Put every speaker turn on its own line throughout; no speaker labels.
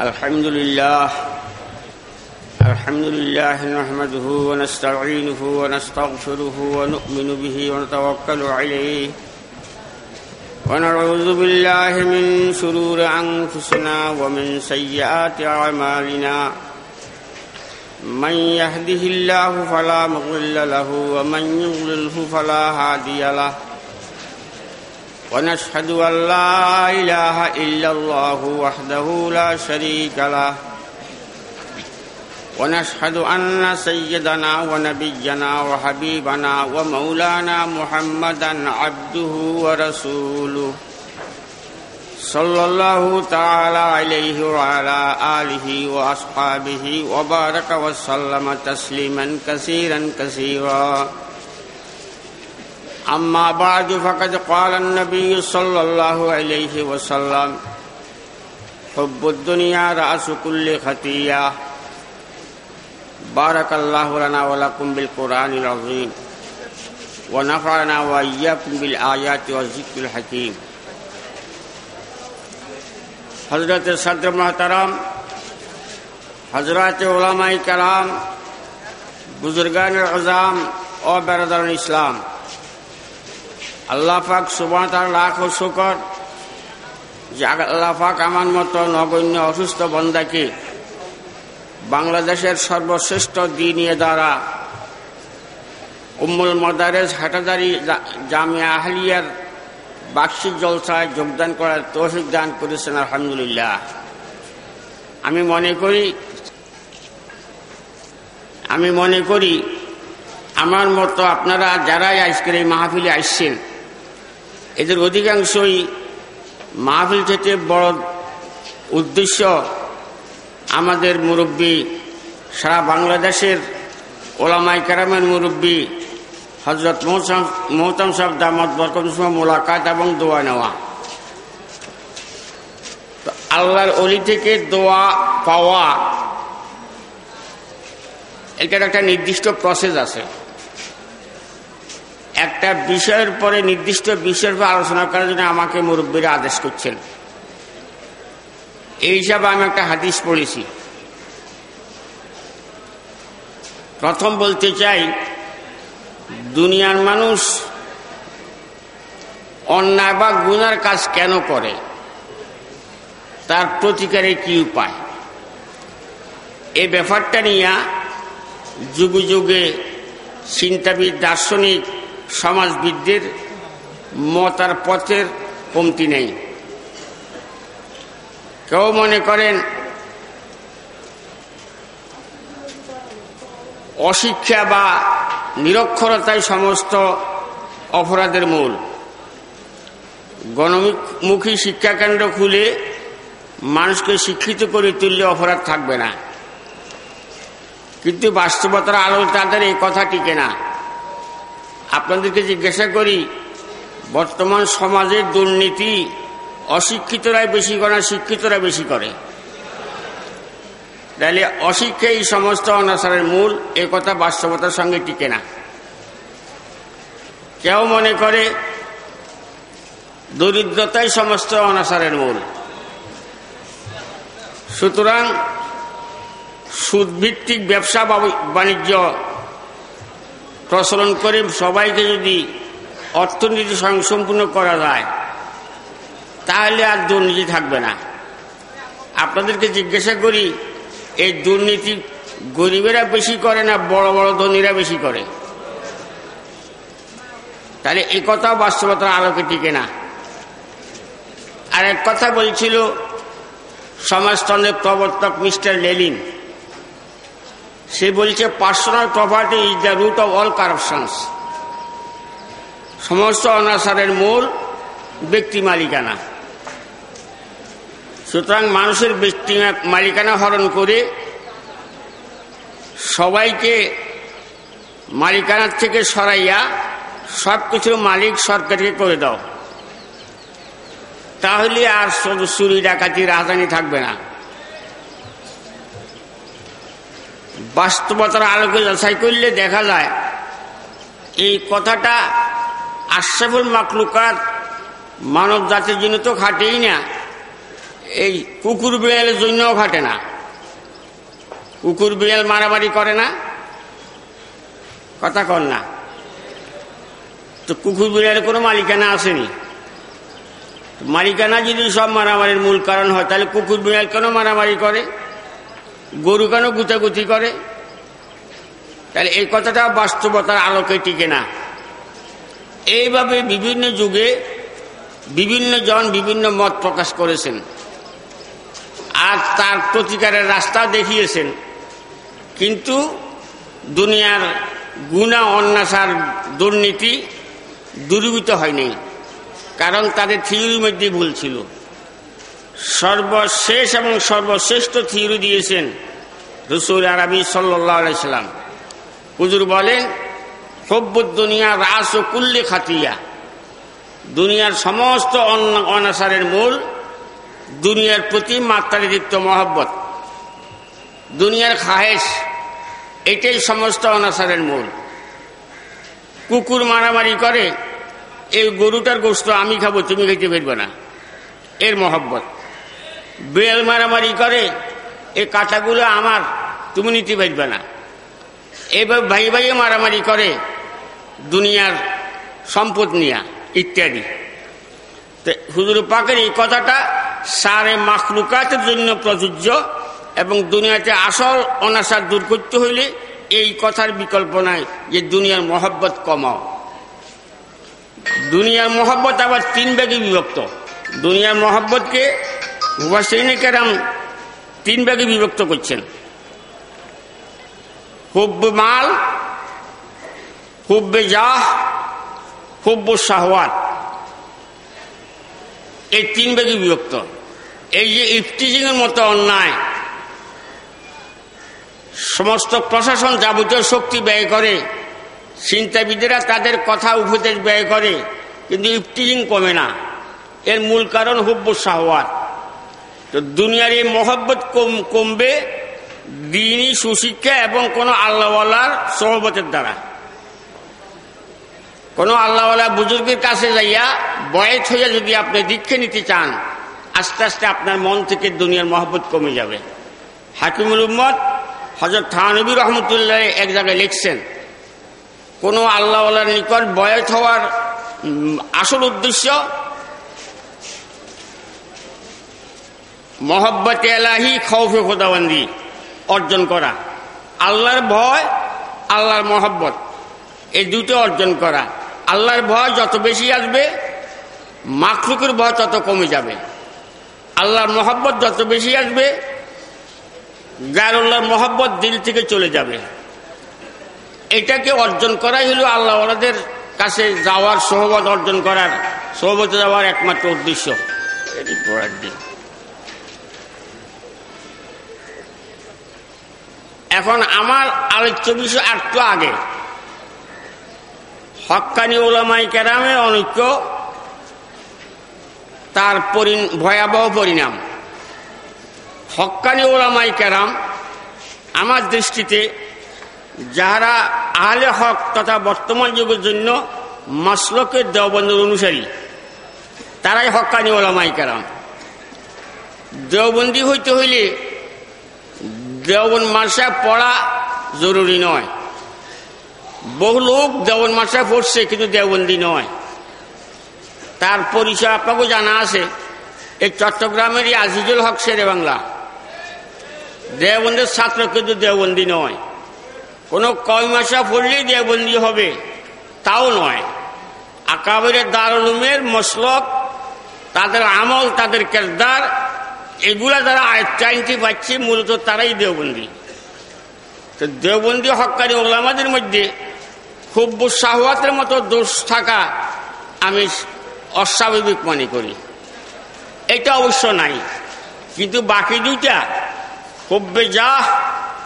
الحمد لله الحمد لله نحمده ونستعينه ونستغفره ونؤمن به ونتوكل عليه ونعوذ بالله من شرور أنفسنا ومن سيئات أعمالنا. من يهده الله فلا مضل له ومن يضلله فلا هادي له. ونشهد أن لا إله إلا الله وحده لا شريك له. ونشهد أن سيدنا ونبينا وحبيبنا ومولانا محمدا عبده ورسوله صلى الله تعالى عليه وعلى آله وأصحابه وبارك وسلم تسليما كثيرا كثيرا. أما بعد فقد قال النبي صلى الله عليه وسلم حب الدنيا رأس كل خطية بارك الله لنا ولكم بالقرآن العظيم ونفعنا وإياكم بالآيات والذكر الحكيم. حضرت صدر محترم حضرات علماء کرام بزرگان العظام اور برادران اسلام আল্লাহ পাক সুবাহ তার লাখ শুকর। যে আমার মতো নগণ্য অসুস্থ বন্দাকে বাংলাদেশের সর্বশ্রেষ্ঠ দিনিয়ে দ্বারা উম্মুল মদারেজ হাটাদারি জামিয়া আহলিয়ার বার্ষিক জলসায় যোগদান করার তৌফিক দান করেছেন, আলহামদুলিল্লাহ। আমি মনে করি, আমি মনে করি আমার মতো আপনারা যারাই আজকের এই মাহফিলে আসছেন এদের অধিকাংশই মাহফিল থেকে বড় উদ্দেশ্য আমাদের মুরব্বী সারা বাংলাদেশের ওলামাই কারামের মুরব্বী হজরত মোহতাম সাহেব দামদ বরকম মোলাকাত এবং দোয়া নেওয়া। আল্লাহর অলি থেকে দোয়া পাওয়া, এটার একটা নির্দিষ্ট প্রসেস আছে। একটা বিষয়ের পরে, নির্দিষ্ট বিষয়ের উপর আলোচনা করার জন্য আমাকে মুরব্বীরা আদেশ করছেন। এই হিসাবে আমি একটা হাদিস পড়েছি। প্রথম বলতে চাই, দুনিয়ার মানুষ অন্যায় বা গুনার কাজ কেন করে? তার প্রতিকারে কি উপায়? এই ব্যাপারটা নিয়ে যুগে যুগে চিন্তাবিদ দার্শনিক সমাজবিদদের মতার পথের কমতি নেই। কেউ মনে করেন অশিক্ষা বা নিরক্ষরতাই সমস্ত অপরাধের মূল। গণমুখী শিক্ষাকেন্দ্র খুলে মানুষকে শিক্ষিত করে তুললে অপরাধ থাকবে না। কিন্তু বাস্তবতার আলো তাদের এই কথা টিকে না। আপনাদেরকে জিজ্ঞাসা করি, বর্তমান সমাজের দুর্নীতি অশিক্ষিতরাই বেশি করে শিক্ষিতরা বেশি করে? তাহলে অশিক্ষা এই সমস্ত অনাচারের মূল, এ কথা বাস্তবতার সঙ্গে টিকে না। কেউ মনে করে দরিদ্রতাই সমস্ত অনাচারের মূল। সুতরাং সুদভিত্তিক ব্যবসা বাণিজ্য প্রচলন করে সবাইকে যদি অর্থনীতি স্বয়ংসম্পূর্ণ করা যায়, তাহলে আর দুর্নীতি থাকবে না। আপনাদেরকে জিজ্ঞাসা করি, এই দুর্নীতি গরিবেরা বেশি করে না বড় বড় ধনীরা বেশি করে? তাহলে এই কথাও বাস্তবতার আলোকে টিকে না। আর এক কথা বলছিল, সমাজতন্ত্রের প্রবর্তক মিস্টার লেলিন। সে বলছে personal property is the root of all corruptions সমস্ত অনাচারের মূল ব্যক্তি মালিকানা। সুতরাং মানুষের ব্যক্তি মালিকানা হরণ করে সবাইকে মালিকানার থেকে সরাইয়া সব কিছুর মালিক সরকারকে করে দাও। তাহলে আর চুরি ডাকাতি রাজধানী থাকবে না। বাস্তবতার আলোকে যাচাই করলে দেখা যায়, এই কথাটা আশরাফুল মাকলুকাত মানব জাতির জন্য তো খাটেই না, এই কুকুর বিড়ালের জন্যও ঘটে না। কুকুর বিড়াল মারামারি করে না, কথা কর না। তো কুকুর বিড়ালের কোনো মালিকানা আসেনি। মালিকানা যদি সব মারামারির মূল কারণ হয়, তাহলে কুকুর বিড়াল কেন মারামারি করে? গরু কেন গুতাগুতি করে? তাহলে এই কথাটা বাস্তবতার আলোকে টিকে না। এইভাবে বিভিন্ন যুগে বিভিন্ন জন বিভিন্ন মত প্রকাশ করেছেন। আর তার প্রতিকারের রাস্তা দেখিয়েছেন। কিন্তু দুনিয়ার গুণা, অন্যাসার দুর্নীতি দূরীভূত হয়নি। কারণ তাদের থিওরির মধ্যে ভুল ছিল। সর্বশেষ এবং সর্বশ্রেষ্ঠ থিওরি দিয়েছেন রসুল আরবি সাল্লাম। হুজুর বলেন দুনিয়া রাস ও কুল্লি খাতিয়া। দুনিয়ার সমস্ত অনাসারের মূল দুনিয়ার প্রতি মাত্রাতিরিক্ত মহব্বত। দুনিয়ার খাহেস এটাই সমস্ত অনাসারের মূল। কুকুর মারামারি করে, এই গরুটার গোস্ত আমি খাব, তুমি খেতে পারবে না। এর মহব্বত। বেল মারামারি করে এই কাঁটাগুলো আমার তুমি নিতে পারবে না। এবার ভাই ভাইয়ে মারামারি করে, দুনিয়ার সম্পদ নিয়া, ইত্যাদি। হুজুর পাকের এই কথাটা সারে মাখলুকাতের জন্য প্রযোজ্য এবং দুনিয়াতে আসল অনাসার দূর করতে হইলে এই কথার বিকল্প নাই যে দুনিয়ার মহব্বত কমাও দুনিয়ার মহব্বত আবার তিন ভাগে বিভক্ত। দুনিয়ার মহব্বতকে হুবাসিনে কেরাম তিন ভাগে বিভক্ত করছেন। হুব্ব মাল, হুব্বে জাহ, হুব্ব শাহওয়াত। এই তিন ভাগে বিভক্ত। এই যে ইফটিজিং এর মতো অন্যায়, সমস্ত প্রশাসন যাবতীয় শক্তি ব্যয় করে চিন্তাবিদেরা তাদের কথা উপদেশ ব্যয় করে, কিন্তু ইফটিজিং কমে না। এর মূল কারণ হুব্ব শাহওয়াত। তো দুনিয়ার এই মহব্বত কম, কমবে দিনই সুশিক্ষা এবং কোনো আল্লাহওয়ালার সহবতের দ্বারা। কোনো আল্লাহওয়ালা বুজুর্গের কাছে যাইয়া বয়স হইয়া যদি আপনি দীক্ষা নিতে চান, আস্তে আস্তে আপনার মন থেকে দুনিয়ার মহব্বত কমে যাবে। হাকিমুল উম্মদ হজরত থানবী রহমতুল্লাহ এক জায়গায় লিখছেন, কোনো আল্লাহওয়ালার নিকট বয়স হওয়ার আসল উদ্দেশ্য মহব্বত এলাহি, খৌফে খোদাবন্দি অর্জন করা। আল্লাহর ভয়, আল্লাহর মহব্বত, এই দুটো অর্জন করা। আল্লাহর ভয় যত বেশি আসবে, মাখলুকের ভয় তত কমে যাবে। আল্লাহর মহব্বত যত বেশি আসবে, গায়রুল্লাহর মহব্বত দিল থেকে চলে যাবে। এটাকে অর্জন করাই হলো আল্লাহ ওনাদের কাছে যাওয়ার সহবত, অর্জন করার সহবত যাওয়ার একমাত্র উদ্দেশ্য। এটি পড়ার দিন এখন আমার আলোচ্য বিষয় একটু আগে। হকানি ওলামাই কেরামে অনৈক্য তার ভয়াবহ পরিণাম। হকানি ওলামাই কেরাম আমার দৃষ্টিতে যাহারা আহলে হক তথা বর্তমান যুগের জন্য মাসলকের দেওবন্দের অনুসারী, তারাই হকানি ওলামাই কেরাম। দেওবন্দি হইতে হইলে দেওবন মাসা পড়া জরুরি নয়। বহু লোক দেওবন মাসা পড়ছে, কিন্তু দেওবন্দি নয়। তার পরিচয় আপনাকেও জানা আছে। এই চট্টগ্রামেরই আজিজুল হক শেরে বাংলা। দেওবন্দের ছাত্র কিন্তু দেওবন্দি নয়। কোনো কয়মাসা পড়লেই দেওবন্দি হবে, তাও নয়। আকাবের দারুমের মসলক, তাদের আমল, তাদের কেরদার এগুলা যারা আয়ত্তাইনটি পাচ্ছে, মূলত তারাই দেওবন্দি। তো দেওবন্দি হকারি ওলামাদের মধ্যে খুব শাহওয়াতের মতো দোষ থাকা আমি অস্বাভাবিক মনে করি। এটা অবশ্য নাই, কিন্তু বাকি দুইটা, খুববে যা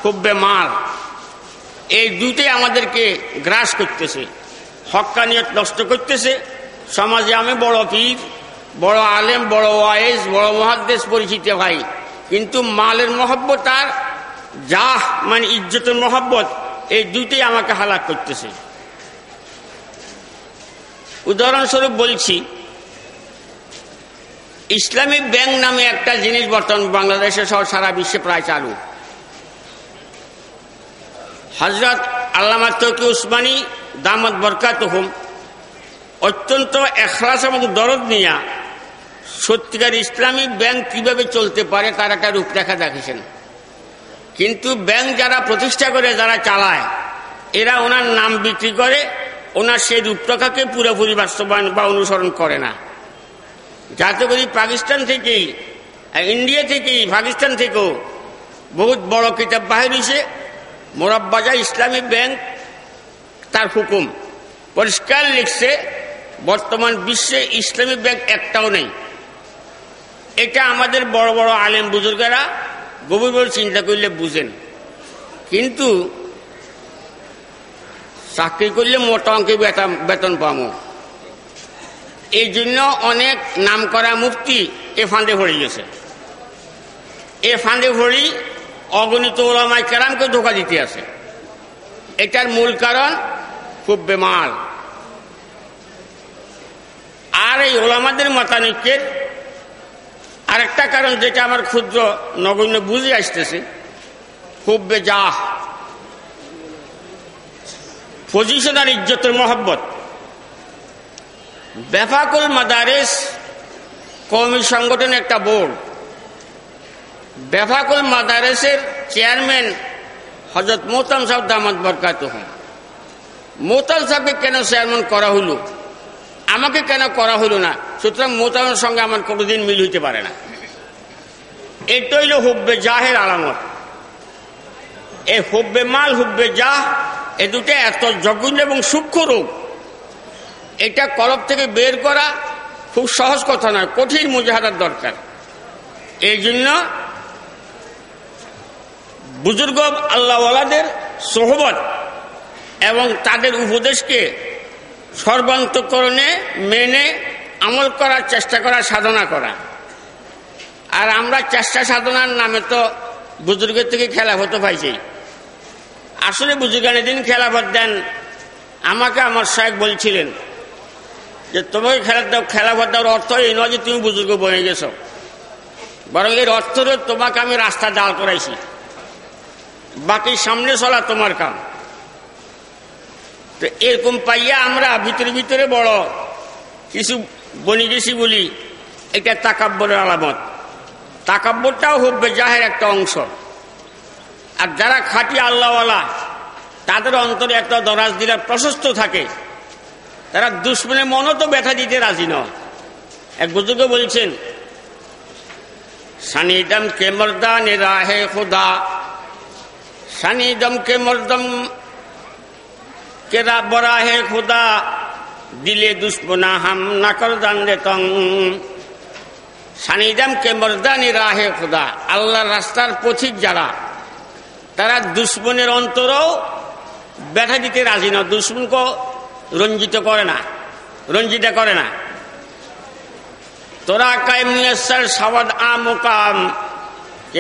খুববে মাল, এই দুইটাই আমাদেরকে গ্রাস করতেছে। হকানিয়ত নষ্ট করতেছে। সমাজে আমি বড় পীর। বড় আলেম, বড় ওয়াইজ, বড় মহাদ্দেশ পরিচিত ভাই। কিন্তু মালের মহব্বত আর জাহ মানে ইজ্জতের মহব্বত, এই দুইটাই আমাকে হালাক করতেছে। উদাহরণস্বরূপ বলছি, ইসলামী ব্যাংক নামে একটা জিনিস বর্তমান বাংলাদেশে সহ সারা বিশ্বে প্রায় চালু। হজরত আল্লামা তকি উসমানী দামদ বরকাত হুম অত্যন্ত এখলাস এবং দরদ নিয়া সত্যিকার ইসলামী ব্যাংক কীভাবে চলতে পারে তার একটা রূপরেখা দেখেছেন কিন্তু ব্যাংক যারা প্রতিষ্ঠা করে, যারা চালায়, এরা ওনার নাম বিক্রি করে, ওনার সেই রূপরেখাকে পুরোপুরি বাস্তবায়ন বা অনুসরণ করে না। যাতে করি পাকিস্তান থেকেই, ইন্ডিয়া থেকেই, পাকিস্তান থেকেও বহুত বড় কিতাব বাহির হয়েছে মোরাব্বাজা ইসলামী ব্যাংক তার হুকুম। পরিষ্কার লিখছে, বর্তমান বিশ্বে ইসলামী ব্যাংক একটাও নেই। এটা আমাদের বড় বড় আলেম বুজুর্গেরা গভীর গভীরভাবে চিন্তা করলে বুঝেন। কিন্তু চাকরি করলে মোটা অঙ্কে বেতন পাবো। এই জন্য অনেক নাম করা মুক্তি এ ফান্ডে ভরে গেছে। এ ফান্ডে ভরি অগণিত ওলামায় কেরামকে ধোকা দিতে আছে এটার মূল কারণ খুব বেমাল। আর এই ওলামাদের মতানৈক্যের আরেকটা কারণ যেটা আমার ক্ষুদ্র নগণ্য বুঝে আসতেছে, খুব বেজাহ পজিশন আর ইজ্জতের মহব্বত। বেফাকুল মাদারেস কৌমি সংগঠন একটা বোর্ড। বেফাকুল মাদারেসের চেয়ারম্যান হজরত মোহতাম সাহেব দামাদ বরকাত হন মোতাল সাহেবকে কেন চেয়ারম্যান করা হলো? আমাকে কেন করা হলো না? সুতরাং মোতামের সঙ্গে আমার কোনোদিন মিল হইতে পারে না। এটা হইল হুব্বে জাহের আলামত। এ হুব্বে মাল, হুব্বে জাহ, এ দুটো এত জঘন্য এবং সূক্ষ্ম রোগ এটা কলব থেকে বের করা খুব সহজ কথা নয়, কঠিন মুজাহাদার দরকার। এই জন্য বুজুর্গ আল্লাহওয়ালাদের সোহবত এবং তাদের উপদেশকে সর্বান্তকরণে মেনে আমল করার চেষ্টা করা, সাধনা করা। আর আমরা চেষ্টা সাধনার নামে তো বুজুর্গের থেকে খেলাফত পাইছি। আসলে বুজুর্গান দিন খেলাফত দেন, আমাকে আমার সাহেব বলছিলেন যে, তোমাকে খেলা খেলাফত দেওয়ার অর্থ এই নয় যে তুমি বুজুর্গ বনে গেছো। বরং এর অর্থ তোমাকে আমি রাস্তা দাঁড় করাইছি। বাকি সামনে চলা তোমার কাম। তো এরকম পাইয়া আমরা ভিতরে ভিতরে বড় কিছু বনি বলি, এটা তাকাব্বরের আলামত। তাকাব্বরটাও হবে জাহের একটা অংশ। আর যারা খাটি আল্লাহওয়ালা, তাদের অন্তরে একটা দরাজ দিলার প্রশস্ত থাকে। তারা দুশ্মনের মনও তো ব্যথা দিতে রাজি নয়। এক বুজুর্গ বলছেন সানিদম কে মর্দান রাহে খুদা? সানিদম কে মর্দম কেরা বরাহে খুদা? দিলে দুশ্মনা হাম নাকর তং। সানিদাম কে মর্দানি রাহে খুদা, আল্লাহর রাস্তার পথিক যারা, তারা দুশ্মনের অন্তরও ব্যথা দিতে রাজি না দুশ্মনকে রঞ্জিত করে না, রঞ্জিত করে না। তোরা কায়মিয়ার সাবাদ আমকাম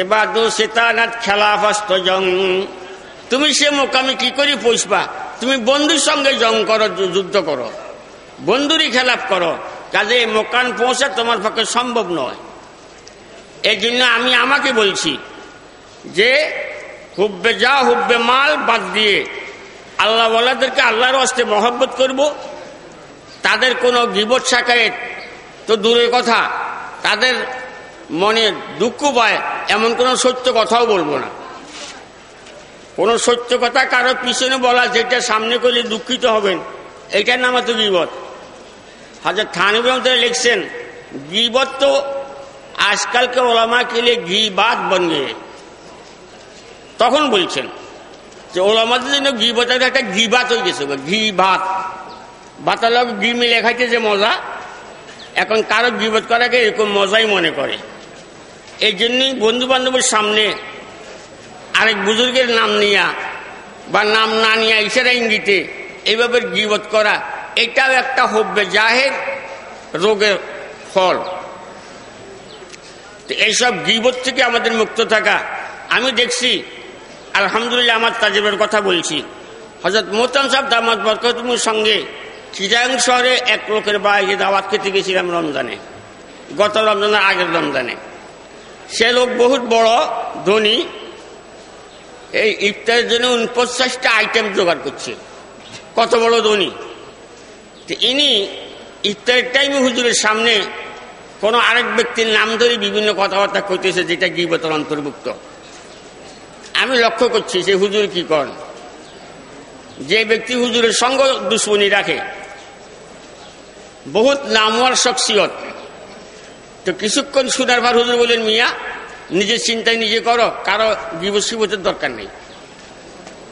এবা দু সীতানাথ খেলাফাস্ত জং। তুমি সে মোকামে কি করে পৌঁছবা? তুমি বন্ধুর সঙ্গে জং করো, যুদ্ধ করো। বন্ধুরই খেলাপ করো। কাজে মোকান পৌঁছা তোমার পক্ষে সম্ভব নয়। এই জন্য আমি আমাকে বলছি যে, হুব্বে যা হুব্বে মাল বাদ দিয়ে আল্লাহ ওয়ালাদেরকে আল্লাহর অস্তে মহব্বত করব। তাদের কোনো গিবত শাখায় তো দূরের কথা, তাদের মনে দুঃখ পায়, এমন কোনো সত্য কথাও বলব না। কোনো সত্য কথা কারও পিছনে বলা, যেটা সামনে করলে দুঃখিত হবেন, এইটার নাম তো গিবত। হাজার থানবী লিখছেন, গিবত তো আজকালকে ওলামা কেলে ঘি বাদ বন তখন বলছেন যে ওলামাদের জন্য ঘি একটা ঘি ভাত হয়ে গেছে ঘি ভাত ভাতার লোক ঘি মিলে খাইতে যে মজা, এখন কারও বিপদ করাকে এরকম মজাই মনে করে। এই জন্যই বন্ধু বান্ধবের সামনে আরেক বুজুর্গের নাম নিয়া বা নাম না নিয়া ইশারা ইঙ্গিতে এইভাবে গিবত করা এটাও একটা হব্বে জাহের রোগের ফল। এইসব গিবত থেকে আমাদের মুক্ত থাকা। আমি দেখছি, আলহামদুলিল্লাহ আমার তাজেবের কথা বলছি। হজরত মোহতাম সাহেব দামাদ বরকতমুর সঙ্গে চিটাং শহরে এক লোকের বাইরে দাওয়াত খেতে গেছিলাম রমজানে। গত রমজানের আগের রমজানে। সে লোক বহুত বড়, ধনী। এই ইফতারের জন্য উনপঞ্চাশটা আইটেম জোগাড় করছে। কত বড় ধনী? তো ইনি ইফতারের টাইমে হুজুরের সামনে কোনো আরেক ব্যক্তির নাম ধরে বিভিন্ন কথাবার্তা করতেছে যেটা গিবতর অন্তর্ভুক্ত। আমি লক্ষ্য করছি সে হুজুর কি করেন যে ব্যক্তি হুজুরের সঙ্গ দুশ্মনী রাখে, বহুত নামওয়ার শখসিয়ত। তো কিছুক্ষণ সুদার ভার হুজুর বলেন, মিয়া, নিজের চিন্তায় নিজে করো, কারও গিবসিবতের দরকার নেই।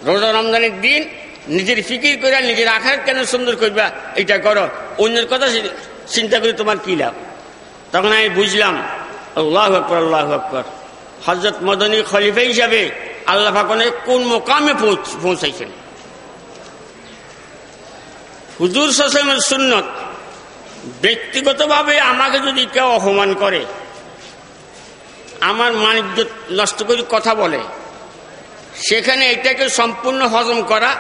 রোজা রমজানের দিন নিজের ফিকির করে নিজের আখার কেন সুন্দর করবা এটা করো। অন্যের কথা চিন্তা করে তোমার কি লাভ? তখন আমি বুঝলাম, আল্লাহ আকবর আল্লাহ আকবর। হজরত মদনী খলিফা হিসাবে আল্লাহ ফাকনে কোন মোকামে পৌঁছাইছেন। হুজুর সাসমের সুন্নত ব্যক্তিগতভাবে আমাকে যদি কেউ অপমান করে, আমার মানিজ্য নষ্ট করে কথা বলে, সেখানে এটাকে সম্পূর্ণ হজম করা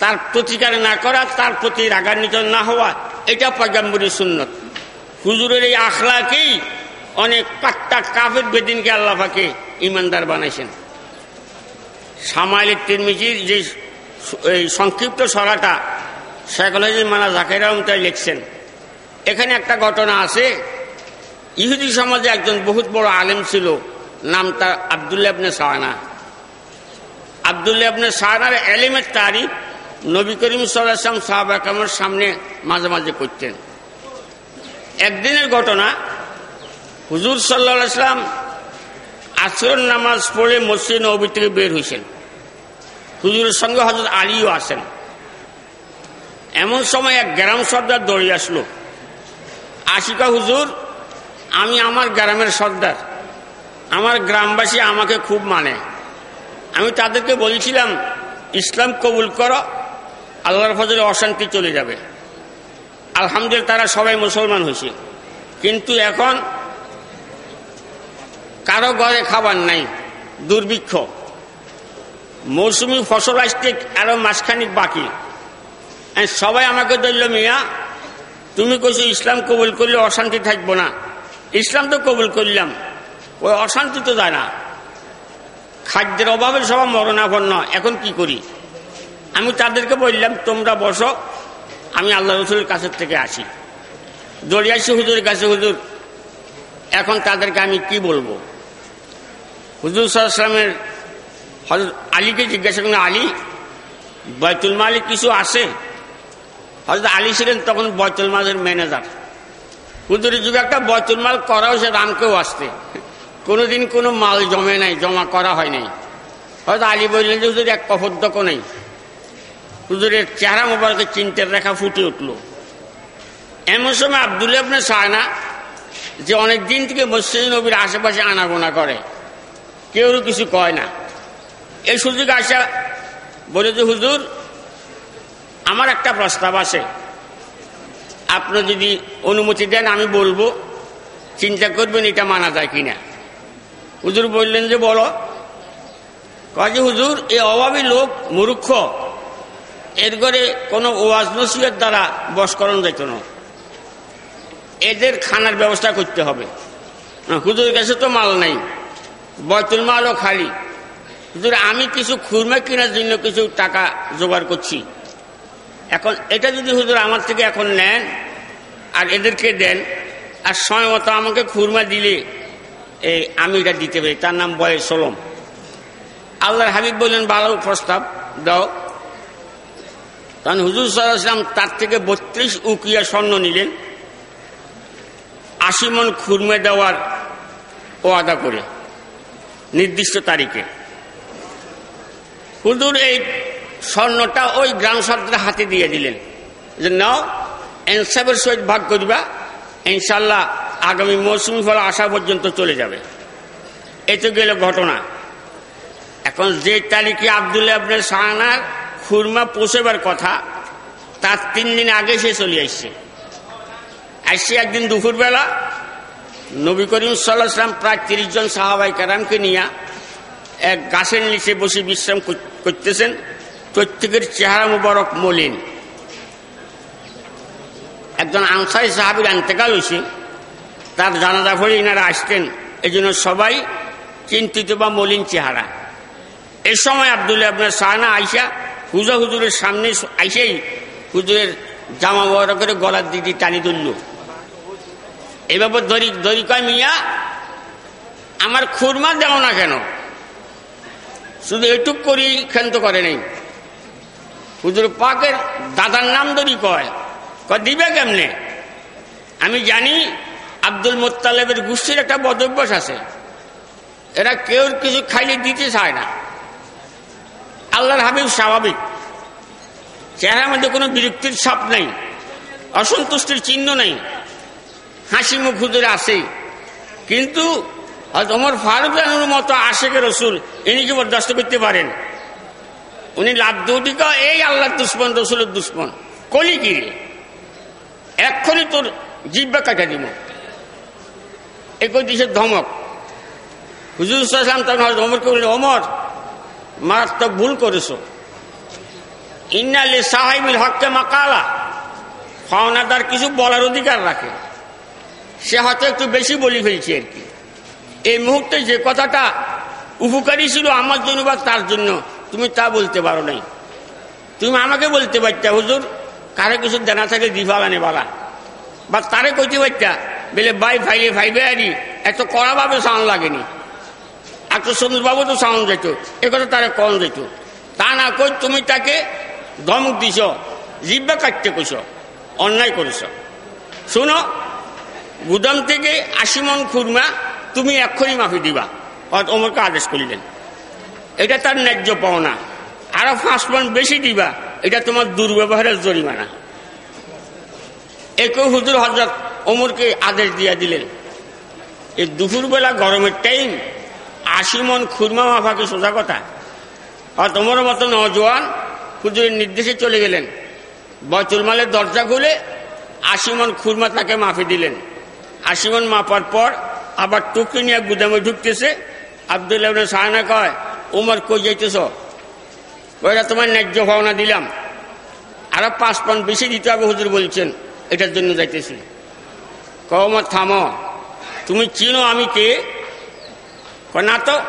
তার প্রতিকার না করা, তার প্রতি রাগান্বিত না হওয়া, এটা পয়গাম্বরী সুন্নত। হুজুরের এই আখলাকেই অনেক পাট্টা কাফের বেদিনকে আল্লাহাকে ইমানদার বানাইছেন। সামাইলের তিরমিজির যে এই সংক্ষিপ্ত সরাটা সাইকোলজি মানা জাকের তাই লিখছেন। এখানে একটা ঘটনা আছে। ইহুদি সমাজে একজন বহুত বড় আলেম ছিল, নাম তার আবদুল্লাহ সাহানা। আবদুল্লাহ সাহানার এলিমের তারিফ নবী করিম সাল্লাম সাহাবাকামের সামনে মাঝে মাঝে করতেন। একদিনের ঘটনা, হুজুর সাল্লা সাল্লাম আচরণ নামাজ পড়ে মসজিদ নবী থেকে বের হয়েছেন হুজুরের সঙ্গে হজরত আলীও আসেন এমন সময় এক গ্রাম সর্দার দৌড়ে আসলো। আশিকা, হুজুর, আমি আমার গ্রামের সর্দার। আমার গ্রামবাসী আমাকে খুব মানে। আমি তাদেরকে বলছিলাম, ইসলাম কবুল করো আল্লাহর ফজলে অশান্তি চলে যাবে। আলহামদুলিল্লাহ তারা সবাই মুসলমান হয়েছে। কিন্তু এখন কারও ঘরে খাবার নাই, দুর্ভিক্ষ। মৌসুমি ফসল আসতে আরও মাসখানিক বাকি। সবাই আমাকে ধরল, মিয়া, তুমি কইছো ইসলাম কবুল করলে অশান্তি থাকব না। ইসলাম তো কবুল করলাম, ওই অশান্তি তো যায় না। খাদ্যের অভাবে সবাই মরণাপন্ন, এখন কি করি? আমি তাদেরকে বললাম, তোমরা বসো, আমি আল্লাহ রসুলের কাছের থেকে আসি। দৌড়ে আসি হুজুরের কাছে, হুজুর, এখন তাদেরকে আমি কি বলব? হুজুর সাল্লামের হজরত আলীকে জিজ্ঞাসা করলেন, আলী, বয়তুল মালিক কিছু আছে? হজরত আলী ছিলেন তখন বয়তুল মালের ম্যানেজার। হুজুরের যুগে একটা বয়তুল মাল করা হয়েছে রামকেও আসতে। কোনোদিন কোনো মাল জমে নাই, জমা করা হয় নাই। হয়তো আলী বললেন যে, হুজুর, এক কফদ্দকও নেই। হুজুরের চেহারা মোবারকের চিন্তার রেখা ফুটে উঠল। এমন সময় আবদুল্লাহ আপনি চায় না যে অনেক দিন থেকে মসজিদ নবীর আশেপাশে আনাগোনা করে, কেউ কিছু কয় না। এই সুযোগ আসা বলে যে, হুজুর, আমার একটা প্রস্তাব আছে। আপনি যদি অনুমতি দেন, আমি বলব, চিন্তা করবেন এটা মানা যায় কিনা? হুজুর বললেন যে, বলো। কাজে হুজুর, এই অভাবী লোক মূর্খ। এর করে কোনো ওয়াজ নসিহত দ্বারা বসকরণ যেত না। এদের খানার ব্যবস্থা করতে হবে। হুজুর কাছে তো মাল নাই। বয়তুল মালও খালি। হুজুর, আমি কিছু খুরমা কেনার জন্য কিছু টাকা জোগাড় করছি। এখন এটা যদি হুজুর আমার থেকে এখন নেন আর এদেরকে দেন, আর সময় মতো আমাকে খুরমা দিলে এই আমি এটা দিতে পারি। তার নাম বয়ে সোলম। আল্লাহর হাবিব বললেন ভালো প্রস্তাব দাও। তখন হুজুর সাল্লাম তার থেকে বত্রিশ উকিয়া স্বর্ণ নিলেন, আশি মন খুরমে দেওয়ার ওয়াদা করে, নির্দিষ্ট তারিখে। হুজুর এই স্বর্ণটা ওই গ্রাম সর্দার হাতে দিয়ে দিলেন। যে নাও এনসাবের সহিত ভাগ করিবা ইনশাল্লাহ আগামী মৌসুমি ফল আসা পর্যন্ত চলে যাবে। এই তো গেল ঘটনা। এখন যে তারিখে আবদুল্লাহ আপনার সাহানার খুরমা পোষেবার কথা, তার তিন দিন আগে সে চলে আসছে। আসছে একদিন দুপুরবেলা, নবী করিম সাল্লাহাম প্রায় তিরিশ জন সাহাবাই কারামকে নিয়ে এক গাছের নিচে বসে বিশ্রাম করতেছেন। প্রত্যেকের চেহারা মুবারক মলিন। একজন আনসারি সাহাবির আন্তেকাল হয়েছে। তার জানাজা পড়ে ইনারা আসতেন। এই জন্য সবাই চিন্তিত বা মলিন চেহারা। এই সময় আবদুল্লাহ আপনার সাহানা আইসা হুজা হুজুরের সামনে আইসেই হুজুরের জামা বড় করে গলার দিদি টানি তুলল এভাবে দড়ি দড়ি কয়, মিয়া, আমার খুরমা দেও না কেন? শুধু এটুক করি ক্ষান্ত করে নেই। হুজুর পাকের দাদার নাম দড়ি কয় কয়, দিবে কেমনে? আমি জানি আব্দুল মোত্তালেবের গোষ্ঠীর একটা বদভ্যাস আছে। এরা কেউ কিছু খাইলে দিতে চায় না। আল্লাহর হাবিব স্বাভাবিক। চেহারার মধ্যে কোনো বিরক্তির ছাপ নেই, অসন্তুষ্টির চিহ্ন নেই, হাসি মুখ হুজুরে আসেই। কিন্তু অমর ফারুক মতো আশেকে রসুল, ইনি কি বরদাস্ত করতে পারেন। উনি লাভ দুটিকা এই আল্লাহর দুশ্মন, রসুলের দুশ্মন। কলি কিরে এক্ষুনি তোর জিব্বা কাটা দিব। একই দিশের ধমক? হুজুর সাল্লাম তখন হয়তো অমরকে বললেন অমর মারাত্মক ভুল করেছ। ইন্নালি সাহাইবিল হককে মাকালা। ফাওনাদার কিছু বলার অধিকার রাখে। সে হয়তো একটু বেশি বলি ফেলছে আর কি। এই মুহূর্তে যে কথাটা উপকারী ছিল আমার জন্য বা তার জন্য, তুমি তা বলতে পারো নাই। তুমি আমাকে বলতে পারতা, হুজুর, কারে কিছু দেনা থাকে দিফালানে বালা। বা তারে কইতে পারতা, বেলে বাই ফাইলে ফাইবে আরি, এত কড়াভাবে সাউন্ড লাগেনি। এত সুন্দরবাবু তো সাউন্ড যেত এ কথা তারে কম যেত তা না কই তুমি তাকে ধমক দিছ, জিব্বা কাটতে কইছ, অন্যায় করেছ। শুনো, গুদাম থেকে আশি মন খুরমা তুমি এক্ষুনি মাফি দিবা। অমরকে আদেশ করিলেন। এটা তার ন্যায্য পাওনা। আরও পাঁচ মন বেশি দিবা, এটা তোমার দুর্ব্যবহারের জরিমানা। একই হুজুর হজরত ওমরকে আদেশ দিয়া দিলেন। এই দুপুরবেলা গরমের টাইম আশি মন খুরমা মাফাকে সোজা কথা। আর তোমার মতো নজওয়ান হুজুরের নির্দেশে চলে গেলেন। বয়তুল মালের দরজা খুলে আশি মন খুরমা তাকে মাফি দিলেন। আশি মন মাপার পর আবার টুকি নিয়ে গুদামে ঢুকতেছে। আবদুল্লাহ সাহানা কয়, উমর কই যাইতেছ? ওইটা তোমার ন্যায্য ভাবনা দিলাম। আরও পাঁচ পান বেশি দিতে হবে, হুজুর বলছেন। এটার জন্য যাইতেছি। কমর থাম। তুমি চিনো আমি কে? না তো,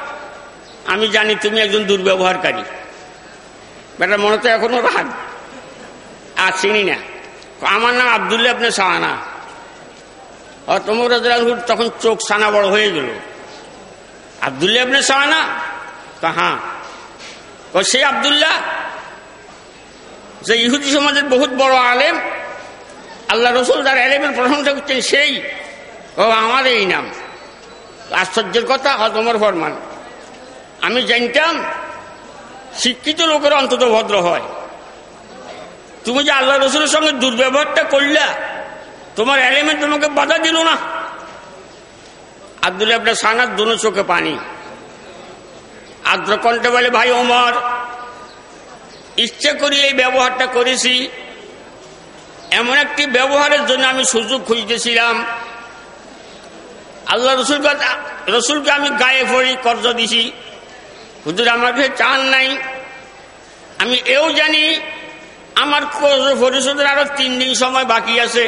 আমি জানি তুমি একজন দুর্ব্যবহারকারী। বেটা, মনে তো এখনও রাগ। আর চিনি না। আমার নাম আবদুল্লাহ আপনি সাহানা। আর তোমার তখন চোখ সানা বড় হয়ে গেল। আবদুল্লাহ আপনি সাহানা? কাহা ও সেই আবদুল্লাহ? যে ইহুদি সমাজের বহুত বড় আলেম, আল্লাহ রসুল যার আলেমের প্রশংসা করছেন সেই। ও আমার এই নাম। আশ্চর্যের কথা হতমর ফরমান। আমি জানতাম, শিক্ষিত লোকের অন্তত ভদ্র হয়। তুমি যে আল্লাহ রসুলের সঙ্গে দুর্ব্যবহারটা করলা, তোমার এলিমেন্ট তোমাকে বাধা দিল না। আব্দুল আপনার সানার দুনো চোখে পানি। আদ্র কণ্ঠে বলে, ভাই ওমর, ইচ্ছে করি এই ব্যবহারটা করেছি। এমন একটি ব্যবহারের জন্য আমি সুযোগ খুঁজতেছিলাম আল্লাহ রসুল রসুলকে আমি গায়ে ফড়ি কর্জ দিছি। হুজুর আমাকে চান নাই। আমি এও জানি আমার পরিশোধের আরও তিন দিন সময় বাকি আছে।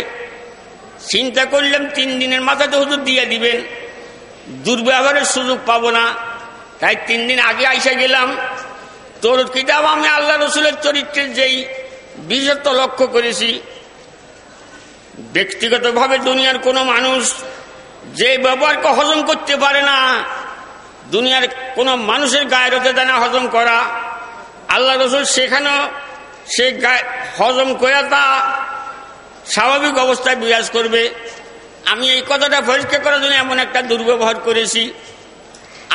চিন্তা করলাম তিন দিনের মাথাতে হুজুর দিয়ে দিবেন। দুর্ব্যবহারের সুযোগ পাবো না। তাই তিন দিন আগে আইসা গেলাম। তোর কিতাব আমি আল্লাহ রসুলের চরিত্রের যেই বিশেষত্ব লক্ষ্য করেছি। ব্যক্তিগতভাবে দুনিয়ার কোনো মানুষ যে ব্যবহারকে হজম করতে পারে না, দুনিয়ার কোনো মানুষের গায়ের হতে দেয় না হজম করা, আল্লাহ রসুল সেখানেও সে হজম করে তা স্বাভাবিক অবস্থায় বিরাজ করবে। আমি এই কথাটা পরিষ্কার করার জন্য এমন একটা দুর্ব্যবহার করেছি।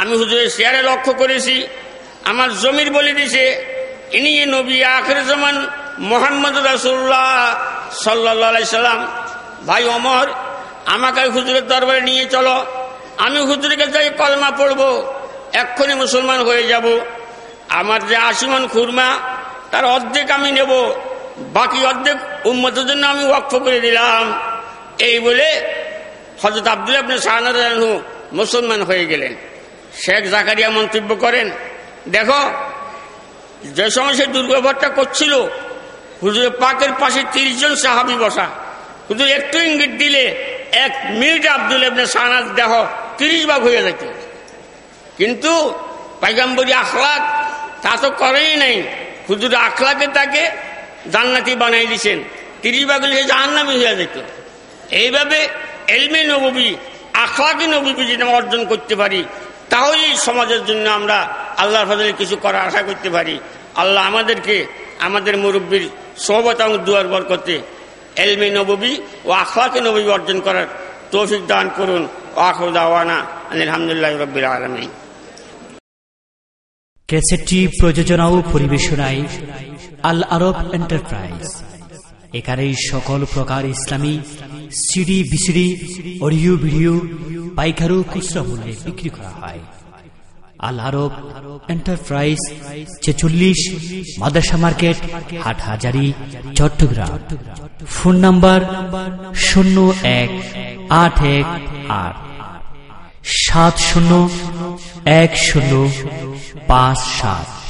আমি হুজুরের শেয়ারে লক্ষ্য করেছি। আমার জমির বলে দিছে, ইনি নবী আখের জমান মোহাম্মদ রাসুল্লাহ সাল্লা সাল্লাম। ভাই অমর আমাকে হুজুরের দরবারে নিয়ে চলো। আমি হুজুরের কাছে কলমা পড়ব। এক্ষুনি মুসলমান হয়ে যাব। আমার যে আশিমন খুরমা, তার অর্ধেক আমি নেব। বাকি অর্ধেক উন্মতের জন্য আমি ওয়াক্ফ করে দিলাম। এই বলে হজরত আব্দুল আপনি শাহানু মুসলমান হয়ে গেলেন। শেখ জাকারিয়া মন্তব্য করেন, দেখো, যে সময় সে দুর্ব্যবহারটা করছিল হুজুর পাকের পাশে তিরিশ জন সাহাবি বসা। হুজুর একটু ইঙ্গিত দিলে এক মিনিট আব্দুল ইবনে সানাদ দেহ তিরিশ ভাগ হয়ে যেত কিন্তু পাইগাম্বরি আখলাক তা তো করেই নাই। হুজুর আখলাকে তাকে জান্নাতি বানাই দিছেন। তিরিশ ভাগ হলে জাহান্নামি হয়ে যেত এইভাবে এলমে নবী, আখলাকি নবী যদি অর্জন করতে পারি, তাহলেই সমাজের জন্য আমরা আল্লাহর ফজলে কিছু করার আশা করতে পারি। আল্লাহ আমাদেরকে, আমাদের মুরব্বীর সহবত এবং দুয়ার বরকতে এলমে নবী ও আখলাকে নবী অর্জন করার তৌফিক দান করুন। ও আখর দাওয়ানা আলহামদুলিল্লাহ রবিল আলমী
ক্যাসেটটি প্রযোজনা ও পরিবেশনায় আল আরব এন্টারপ্রাইজ। এখানে সকল প্রকার ইসলামী সিডি, বিসিডি, অডিও, ভিডিও, পাইকারু, খুচরা মূল্যে বিক্রি করা হয়। আল আরব এন্টারপ্রাইজ ছেচল্লিশ মাদ্রাসা মার্কেট হাট হাজারি চট্টগ্রাম। ফোন নাম্বার শূন্য এক আট এক আট। সাত শূন্য এক শূন্য পাঁচ সাত।